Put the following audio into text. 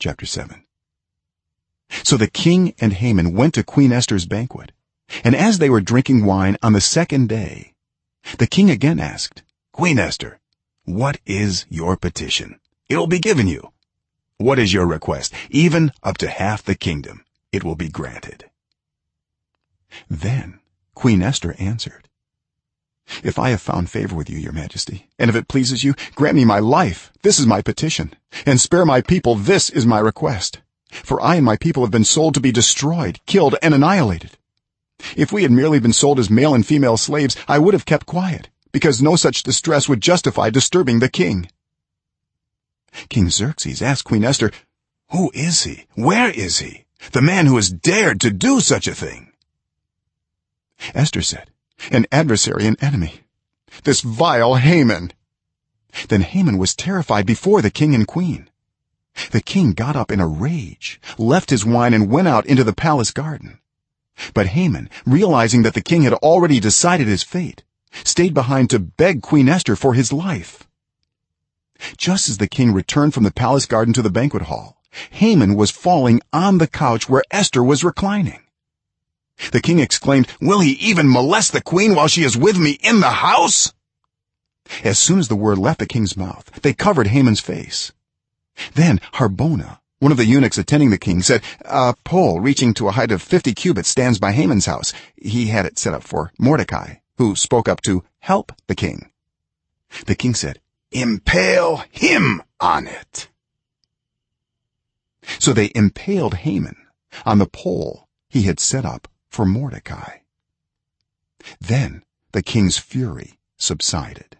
chapter 7 so the king and haman went to queen esther's banquet and as they were drinking wine on the second day the king again asked queen esther what is your petition? It will be given you. What is your request? Even up to half the kingdom it will be granted. Then queen esther answered if i have found favor with you your majesty and if it pleases you grant me my life. This is my petition and spare my people this is my request. For i and my people have been sold to be destroyed killed and annihilated. If we had merely been sold as male and female slaves i would have kept quiet because no such distress would justify disturbing the king. King xerxes asked queen esther who is he? Where is he? The man who has dared to do such a thing. Esther said an adversary and enemy. This vile haman then haman was terrified before the king and queen. The king got up in a rage left his wine and went out into the palace garden. But haman realizing that the king had already decided his fate stayed behind to beg queen esther for his life. Just as the king returned from the palace garden to the banquet hall haman was falling on the couch where esther was reclining. The king exclaimed will he even molest the queen while she is with me in the house as soon as the word left the king's mouth they covered haman's face. Then harbona one of the eunuchs attending the king said a pole reaching to a height of 50 cubits stands by haman's house. He had it set up for mordecai who spoke up to help the king. The king said impale him on it. So they impaled haman on the pole he had set up for mordecai. Then the king's fury subsided